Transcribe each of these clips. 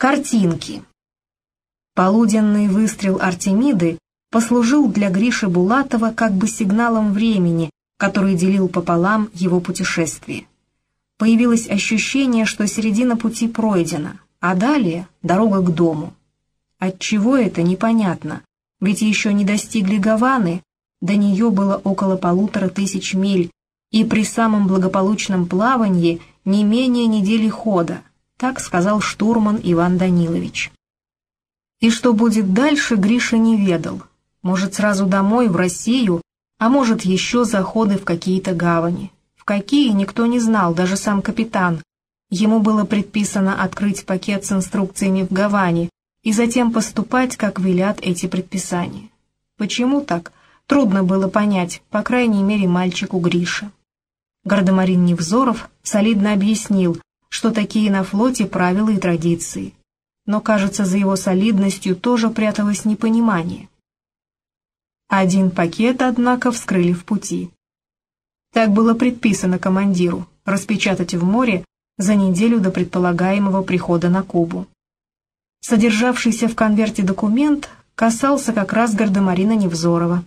Картинки. Полуденный выстрел Артемиды послужил для Гриши Булатова как бы сигналом времени, который делил пополам его путешествие. Появилось ощущение, что середина пути пройдена, а далее дорога к дому. Отчего это, непонятно, ведь еще не достигли Гаваны, до нее было около полутора тысяч миль, и при самом благополучном плавании не менее недели хода, так сказал штурман Иван Данилович. И что будет дальше, Гриша не ведал. Может, сразу домой, в Россию, а может, еще заходы в какие-то гавани. В какие, никто не знал, даже сам капитан. Ему было предписано открыть пакет с инструкциями в Гаване и затем поступать, как велят эти предписания. Почему так? Трудно было понять, по крайней мере, мальчику Грише. Гардемарин Невзоров солидно объяснил, что такие на флоте правила и традиции. Но, кажется, за его солидностью тоже пряталось непонимание. Один пакет, однако, вскрыли в пути. Так было предписано командиру распечатать в море за неделю до предполагаемого прихода на Кубу. Содержавшийся в конверте документ касался как раз Гардемарина Невзорова.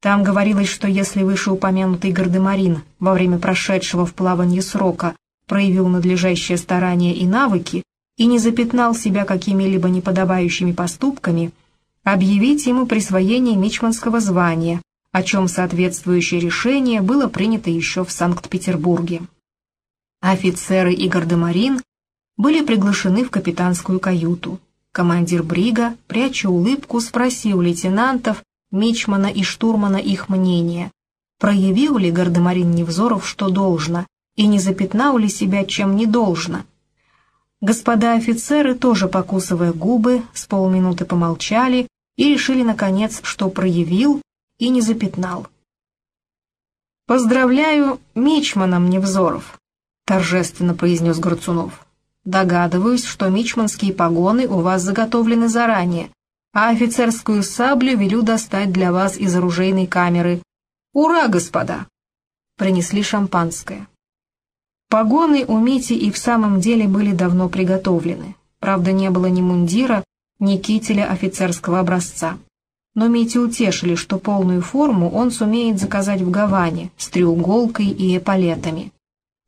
Там говорилось, что если вышеупомянутый Гардемарин во время прошедшего в плавании срока проявил надлежащее старание и навыки и не запятнал себя какими-либо неподобающими поступками, объявить ему присвоение мичманского звания, о чем соответствующее решение было принято еще в Санкт-Петербурге. Офицеры и гардемарин были приглашены в капитанскую каюту. Командир брига, пряча улыбку, спросил лейтенантов, мичмана и штурмана их мнение, проявил ли гардемарин Невзоров что должно, и не запятнал ли себя чем не должно. Господа офицеры, тоже покусывая губы, с полминуты помолчали и решили, наконец, что проявил и не запятнал. «Поздравляю Мичмана Невзоров», — торжественно произнес Грацунов. «Догадываюсь, что мичманские погоны у вас заготовлены заранее, а офицерскую саблю велю достать для вас из оружейной камеры. Ура, господа!» Принесли шампанское. Погоны у Мити и в самом деле были давно приготовлены. Правда, не было ни мундира, ни кителя офицерского образца. Но Мити утешили, что полную форму он сумеет заказать в Гаване с треуголкой и эполетами.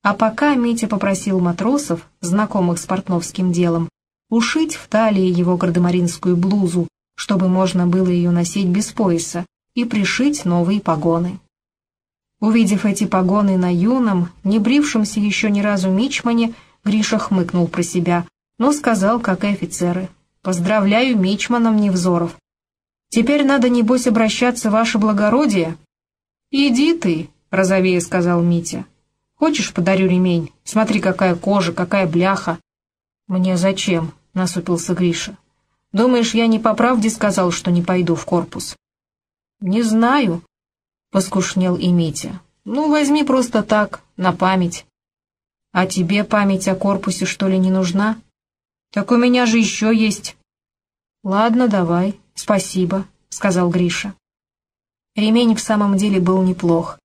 А пока Митя попросил матросов, знакомых с портновским делом, ушить в талии его гардемаринскую блузу, чтобы можно было ее носить без пояса, и пришить новые погоны. Увидев эти погоны на юном, не брившемся еще ни разу мичмане, Гриша хмыкнул про себя, но сказал, как и офицеры, «Поздравляю мичманом Невзоров. Теперь надо, небось, обращаться, ваше благородие». «Иди ты», — розовее сказал Митя. «Хочешь, подарю ремень? Смотри, какая кожа, какая бляха». «Мне зачем?» — насупился Гриша. «Думаешь, я не по правде сказал, что не пойду в корпус?» «Не знаю», поскушнел и Митя. «Ну, возьми просто так, на память». «А тебе память о корпусе, что ли, не нужна?» «Так у меня же еще есть». «Ладно, давай, спасибо», — сказал Гриша. Ремень в самом деле был неплох.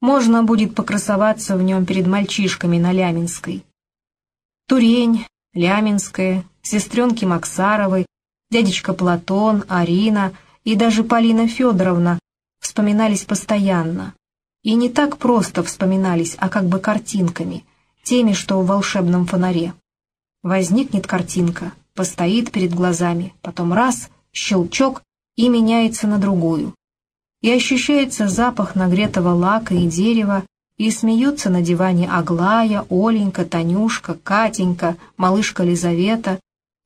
Можно будет покрасоваться в нем перед мальчишками на Ляминской. Турень, Ляминская, сестренки Максаровой, дядечка Платон, Арина и даже Полина Федоровна вспоминались постоянно. И не так просто вспоминались, а как бы картинками, теми, что в волшебном фонаре. Возникнет картинка, постоит перед глазами, потом раз, щелчок и меняется на другую. И ощущается запах нагретого лака и дерева, и смеются на диване Аглая, Оленька, Танюшка, Катенька, малышка Лизавета,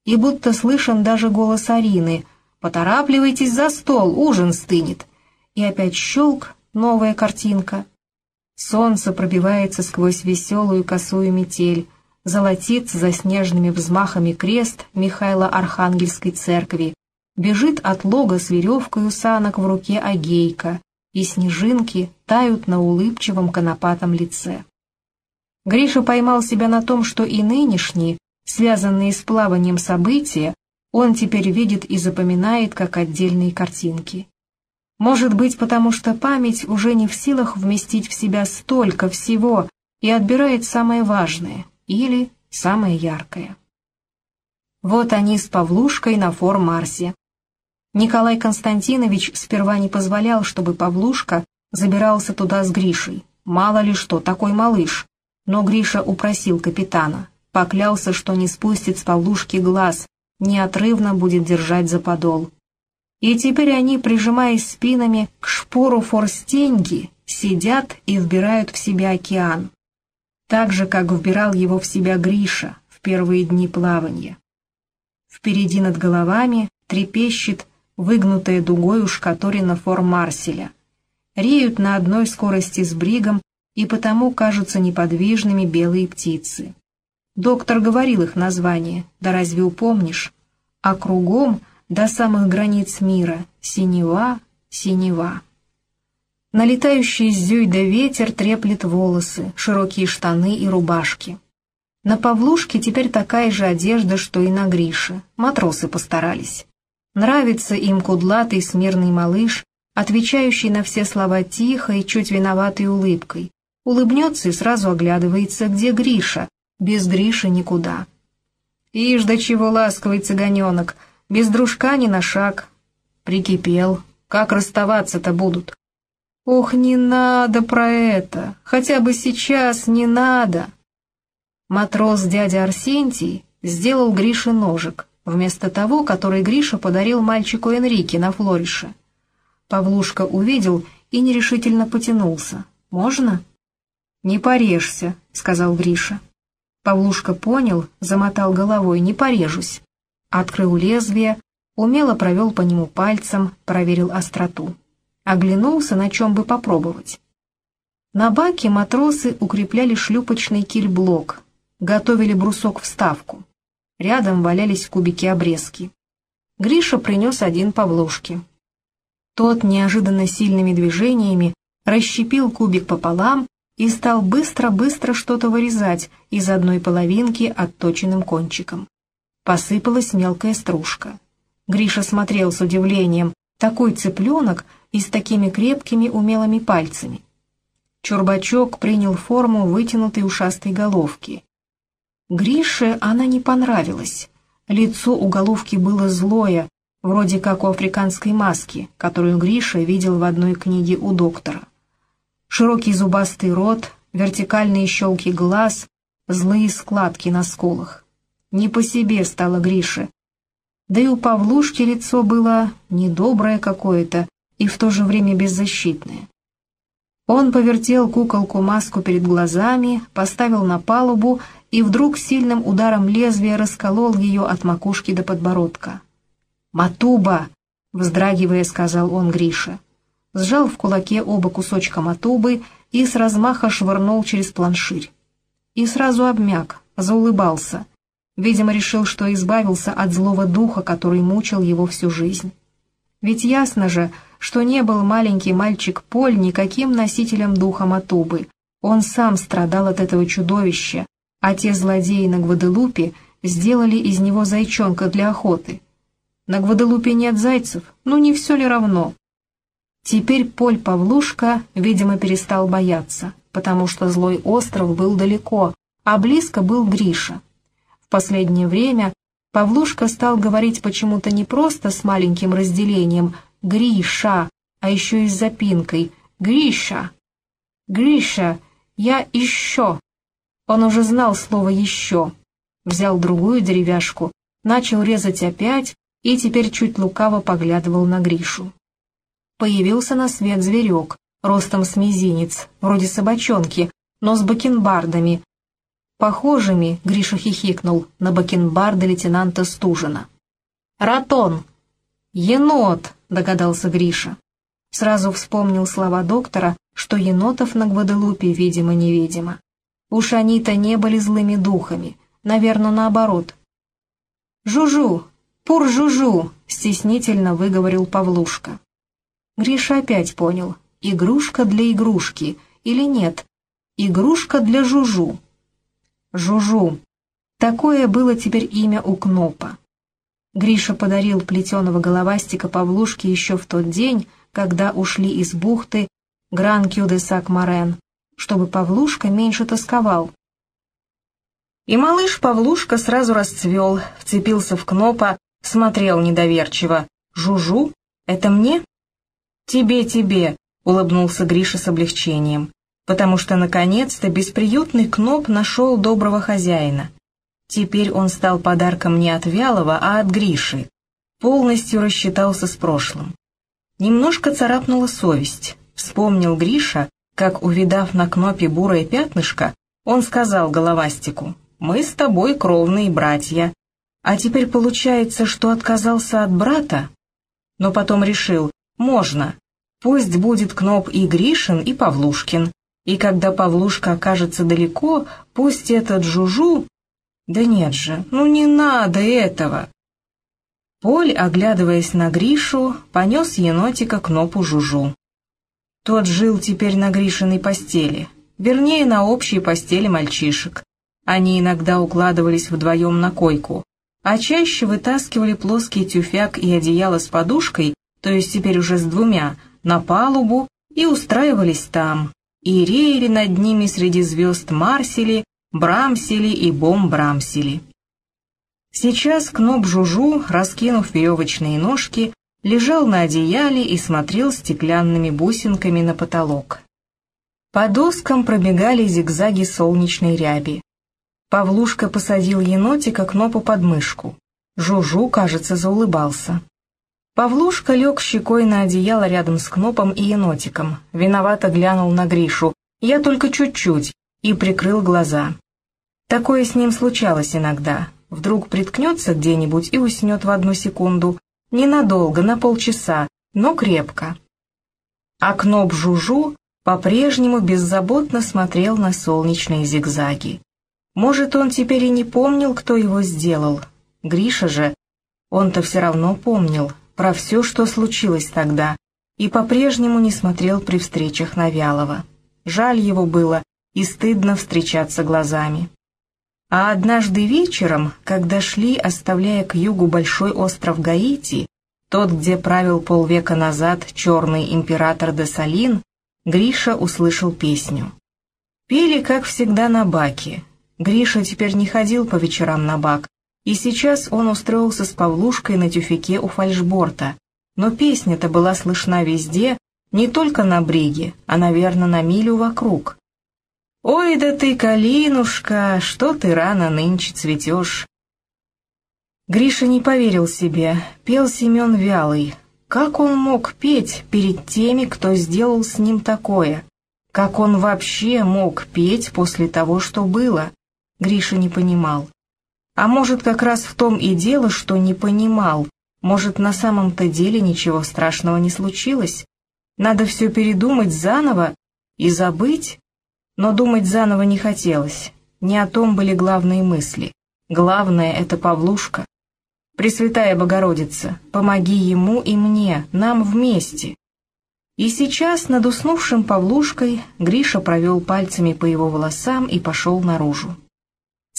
и будто слышен даже голос Арины «Поторапливайтесь за стол, ужин стынет» и опять щелк, новая картинка. Солнце пробивается сквозь веселую косую метель, золотится за снежными взмахами крест Михайла Архангельской церкви, бежит от лога с веревкой у санок в руке Агейка, и снежинки тают на улыбчивом конопатом лице. Гриша поймал себя на том, что и нынешние, связанные с плаванием события, он теперь видит и запоминает как отдельные картинки. Может быть, потому что память уже не в силах вместить в себя столько всего и отбирает самое важное или самое яркое. Вот они с Павлушкой на фор-Марсе. Николай Константинович сперва не позволял, чтобы Павлушка забирался туда с Гришей. Мало ли что, такой малыш. Но Гриша упросил капитана, поклялся, что не спустит с Павлушки глаз, неотрывно будет держать за подол. И теперь они, прижимаясь спинами к шпору форстеньки, сидят и вбирают в себя океан. Так же, как вбирал его в себя Гриша в первые дни плавания. Впереди над головами трепещет выгнутая дугой у шкаторина фор Марселя. Реют на одной скорости с бригом и потому кажутся неподвижными белые птицы. Доктор говорил их название, да разве упомнишь? А кругом, до самых границ мира, синева, синева. Налетающий с зюйда ветер треплет волосы, широкие штаны и рубашки. На Павлушке теперь такая же одежда, что и на Грише. Матросы постарались. Нравится им кудлатый смирный малыш, отвечающий на все слова тихо и чуть виноватой улыбкой. Улыбнется и сразу оглядывается, где Гриша. Без Гриши никуда. Ишь, до чего ласковый цыганенок, без дружка ни на шаг. Прикипел. Как расставаться-то будут? Ох, не надо про это, хотя бы сейчас не надо. Матрос дядя Арсентий сделал Грише ножик, вместо того, который Гриша подарил мальчику Энрике на флорише. Павлушка увидел и нерешительно потянулся. «Можно?» «Не порежься», — сказал Гриша. Павлушка понял, замотал головой, «не порежусь». Открыл лезвие, умело провел по нему пальцем, проверил остроту. Оглянулся, на чем бы попробовать. На баке матросы укрепляли шлюпочный кильблок, готовили брусок-вставку. Рядом валялись кубики обрезки. Гриша принес один Павлушке. Тот неожиданно сильными движениями расщепил кубик пополам и стал быстро-быстро что-то вырезать из одной половинки отточенным кончиком. Посыпалась мелкая стружка. Гриша смотрел с удивлением. Такой цыпленок и с такими крепкими умелыми пальцами. Чурбачок принял форму вытянутой ушастой головки. Грише она не понравилась. Лицо у головки было злое, вроде как у африканской маски, которую Гриша видел в одной книге у доктора. Широкий зубастый рот, вертикальные щелки глаз, злые складки на скулах. Не по себе стало Грише. Да и у Павлушки лицо было недоброе какое-то и в то же время беззащитное. Он повертел куколку-маску перед глазами, поставил на палубу и вдруг сильным ударом лезвия расколол ее от макушки до подбородка. «Матуба!» — вздрагивая, сказал он Грише сжал в кулаке оба кусочка матубы и с размаха швырнул через планширь. И сразу обмяк, заулыбался. Видимо, решил, что избавился от злого духа, который мучил его всю жизнь. Ведь ясно же, что не был маленький мальчик Поль никаким носителем духа Матубы. Он сам страдал от этого чудовища, а те злодеи на Гваделупе сделали из него зайчонка для охоты. На Гваделупе нет зайцев, ну не все ли равно? Теперь Поль Павлушка, видимо, перестал бояться, потому что злой остров был далеко, а близко был Гриша. Последнее время Павлушка стал говорить почему-то не просто с маленьким разделением «Гриша», а еще и с запинкой «Гриша». «Гриша, я еще». Он уже знал слово «еще». Взял другую деревяшку, начал резать опять и теперь чуть лукаво поглядывал на Гришу появился на свет зверек, ростом с мизинец, вроде собачонки, но с бакенбардами. Похожими, Гриша хихикнул, на бакенбарды лейтенанта Стужина. «Ратон!» «Енот!» — догадался Гриша. Сразу вспомнил слова доктора, что енотов на Гваделупе видимо-невидимо. Уж они-то не были злыми духами, наверное, наоборот. «Жужу! Пур-жужу!» — стеснительно выговорил Павлушка. Гриша опять понял, игрушка для игрушки или нет, игрушка для Жужу. Жужу. Такое было теперь имя у Кнопа. Гриша подарил плетеного головастика Павлушке еще в тот день, когда ушли из бухты Гран-Кю де Сак-Морен, чтобы Павлушка меньше тосковал. И малыш Павлушка сразу расцвел, вцепился в Кнопа, смотрел недоверчиво. «Жужу? Это мне?» «Тебе, тебе», — улыбнулся Гриша с облегчением, потому что, наконец-то, бесприютный Кноп нашел доброго хозяина. Теперь он стал подарком не от Вялова, а от Гриши. Полностью рассчитался с прошлым. Немножко царапнула совесть. Вспомнил Гриша, как, увидав на Кнопе бурое пятнышко, он сказал головастику, «Мы с тобой кровные братья, а теперь получается, что отказался от брата?» Но потом решил, можно, пусть будет Кноп и Гришин, и Павлушкин, и когда Павлушка окажется далеко, пусть этот Жужу да нет же, ну не надо этого. Поль, оглядываясь на Гришу, понес енотика к нопу Жужу. Тот жил теперь на Гришиной постели, вернее, на общей постели мальчишек. Они иногда укладывались вдвоем на койку, а чаще вытаскивали плоский тюфяк и одеяло с подушкой, то есть теперь уже с двумя, на палубу и устраивались там, и реяли над ними среди звезд Марсели Брамсели и Бом-Брамсели. Сейчас Кноп Жужу, раскинув веревочные ножки, лежал на одеяле и смотрел стеклянными бусинками на потолок. По доскам пробегали зигзаги солнечной ряби. Павлушка посадил енотика Кнопу под мышку. Жужу, кажется, заулыбался. Павлушка лег щекой на одеяло рядом с Кнопом и енотиком, виновато глянул на Гришу. «Я только чуть-чуть», и прикрыл глаза. Такое с ним случалось иногда. Вдруг приткнется где-нибудь и уснет в одну секунду. Ненадолго, на полчаса, но крепко. А Кноп Жужу по-прежнему беззаботно смотрел на солнечные зигзаги. Может, он теперь и не помнил, кто его сделал. Гриша же, он-то все равно помнил про все, что случилось тогда, и по-прежнему не смотрел при встречах на Вялова. Жаль его было, и стыдно встречаться глазами. А однажды вечером, когда шли, оставляя к югу большой остров Гаити, тот, где правил полвека назад черный император де Салин, Гриша услышал песню. Пели, как всегда, на баке. Гриша теперь не ходил по вечерам на бак, и сейчас он устроился с Павлушкой на тюфяке у фальшборта. Но песня-то была слышна везде, не только на бриге, а, наверное, на милю вокруг. «Ой, да ты, Калинушка, что ты рано нынче цветешь!» Гриша не поверил себе, пел Семен Вялый. Как он мог петь перед теми, кто сделал с ним такое? Как он вообще мог петь после того, что было? Гриша не понимал. А может, как раз в том и дело, что не понимал. Может, на самом-то деле ничего страшного не случилось? Надо все передумать заново и забыть? Но думать заново не хотелось. Не о том были главные мысли. Главное — это Павлушка. Пресвятая Богородица, помоги ему и мне, нам вместе. И сейчас над уснувшим Павлушкой Гриша провел пальцами по его волосам и пошел наружу.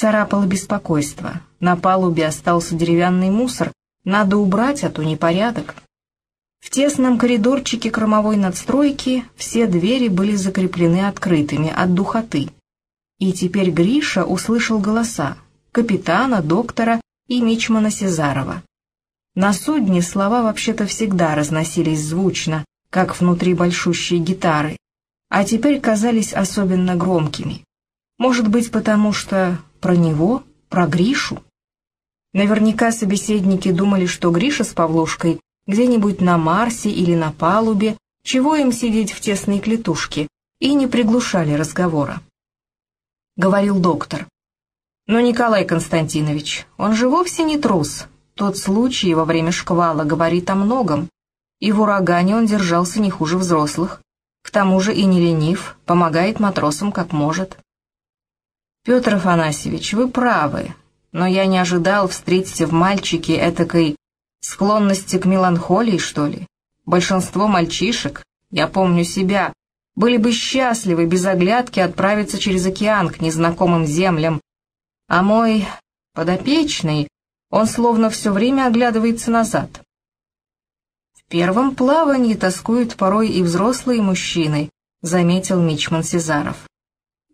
Царапало беспокойство. На палубе остался деревянный мусор. Надо убрать, а то непорядок. В тесном коридорчике кромовой надстройки все двери были закреплены открытыми от духоты. И теперь Гриша услышал голоса капитана, доктора и мичмана Сезарова. На судне слова вообще-то всегда разносились звучно, как внутри большущей гитары, а теперь казались особенно громкими. Может быть, потому что про него, про Гришу? Наверняка собеседники думали, что Гриша с Павлушкой где-нибудь на Марсе или на палубе, чего им сидеть в тесной клетушке, и не приглушали разговора. Говорил доктор. Но Николай Константинович, он же вовсе не трус. Тот случай во время шквала говорит о многом. И в урагане он держался не хуже взрослых. К тому же и не ленив, помогает матросам как может. Петр Афанасьевич, вы правы, но я не ожидал встретить в мальчике этакой Склонности к меланхолии, что ли? Большинство мальчишек, я помню себя, были бы счастливы без оглядки отправиться через океан к незнакомым землям. А мой подопечный, он словно все время оглядывается назад. В первом плавании тоскуют порой и взрослые мужчины, заметил Мичман Сезаров.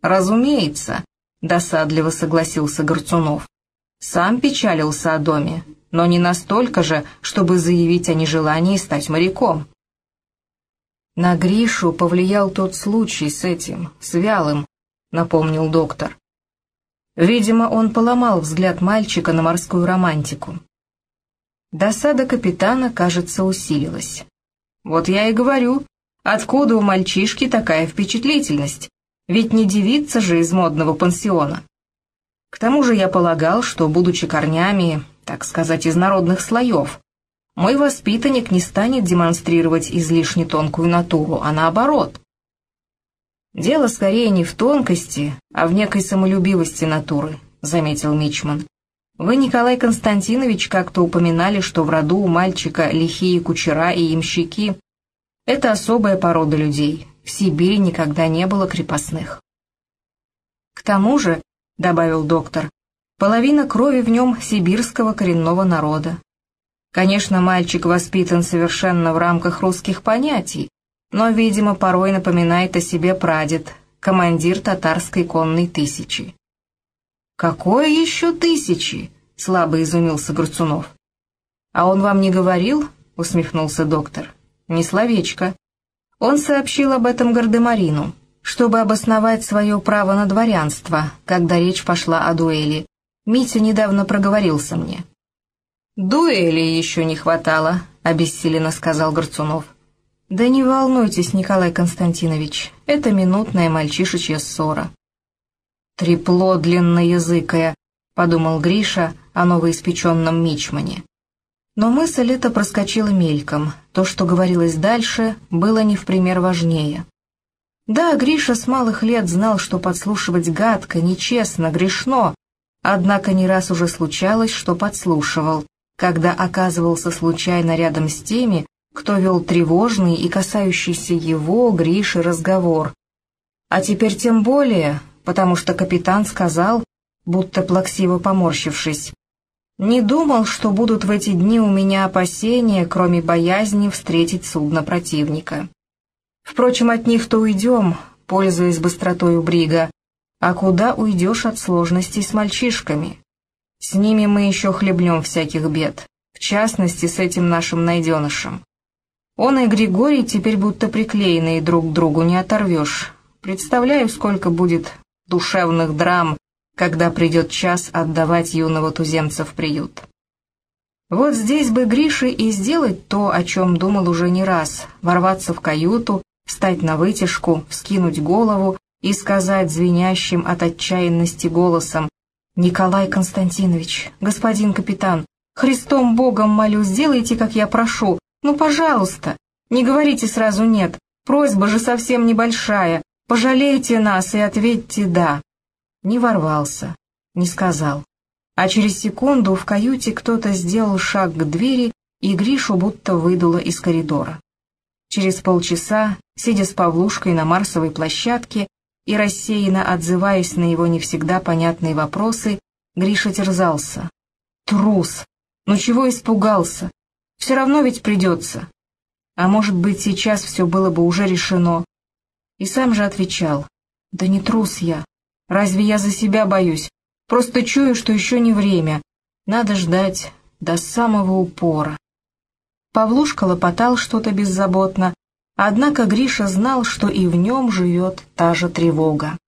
Разумеется, — досадливо согласился Горцунов. «Сам печалился о доме, но не настолько же, чтобы заявить о нежелании стать моряком». «На Гришу повлиял тот случай с этим, с Вялым», — напомнил доктор. Видимо, он поломал взгляд мальчика на морскую романтику. Досада капитана, кажется, усилилась. «Вот я и говорю, откуда у мальчишки такая впечатлительность? Ведь не девица же из модного пансиона». К тому же я полагал, что, будучи корнями, так сказать, из народных слоев, мой воспитанник не станет демонстрировать излишне тонкую натуру, а наоборот. «Дело скорее не в тонкости, а в некой самолюбивости натуры», — заметил Мичман. «Вы, Николай Константинович, как-то упоминали, что в роду у мальчика лихие кучера и ямщики. Это особая порода людей. В Сибири никогда не было крепостных». «К тому же», — добавил доктор, — «половина крови в нем сибирского коренного народа. Конечно, мальчик воспитан совершенно в рамках русских понятий, но, видимо, порой напоминает о себе прадед, командир татарской конной тысячи. «Какое еще тысячи?» — слабо изумился Груцунов. «А он вам не говорил?» — усмехнулся доктор. «Не словечко. Он сообщил об этом Гардемарину, чтобы обосновать свое право на дворянство, когда речь пошла о дуэли. Митя недавно проговорился мне. «Дуэли еще не хватало», — обессиленно сказал Горцунов. «Да не волнуйтесь, Николай Константинович, это минутная мальчишечья ссора». «Трепло длинноязыкое», — подумал Гриша о новоиспеченном мичмане. Но мысль эта проскочила мельком, то, что говорилось дальше, было не в пример важнее. Да, Гриша с малых лет знал, что подслушивать гадко, нечестно, грешно, однако не раз уже случалось, что подслушивал, когда оказывался случайно рядом с теми, кто вел тревожный и касающийся его, Гриши, разговор. А теперь тем более, потому что капитан сказал, будто плаксиво поморщившись, «Не думал, что будут в эти дни у меня опасения, кроме боязни встретить судно противника. Впрочем, от них-то уйдем, пользуясь быстротой у брига, а куда уйдешь от сложностей с мальчишками?» С ними мы еще хлебнем всяких бед, в частности, с этим нашим найденышем. Он и Григорий теперь будто приклеенные друг к другу, не оторвешь. Представляю, сколько будет душевных драм, когда придет час отдавать юного туземца в приют. Вот здесь бы Грише и сделать то, о чем думал уже не раз, ворваться в каюту, встать на вытяжку, вскинуть голову и сказать звенящим от отчаянности голосом «Николай Константинович, господин капитан, Христом Богом молю, сделайте, как я прошу. Ну, пожалуйста, не говорите сразу «нет», просьба же совсем небольшая. Пожалейте нас и ответьте «да». Не ворвался, не сказал. А через секунду в каюте кто-то сделал шаг к двери, и Гришу будто выдуло из коридора. Через полчаса, сидя с Павлушкой на Марсовой площадке, и рассеянно отзываясь на его не всегда понятные вопросы, Гриша терзался. Трус! Ну чего испугался? Все равно ведь придется. А может быть, сейчас все было бы уже решено. И сам же отвечал. Да не трус я. Разве я за себя боюсь? Просто чую, что еще не время. Надо ждать до самого упора. Павлушка лопотал что-то беззаботно, Однако Гриша знал, что и в нем живет та же тревога.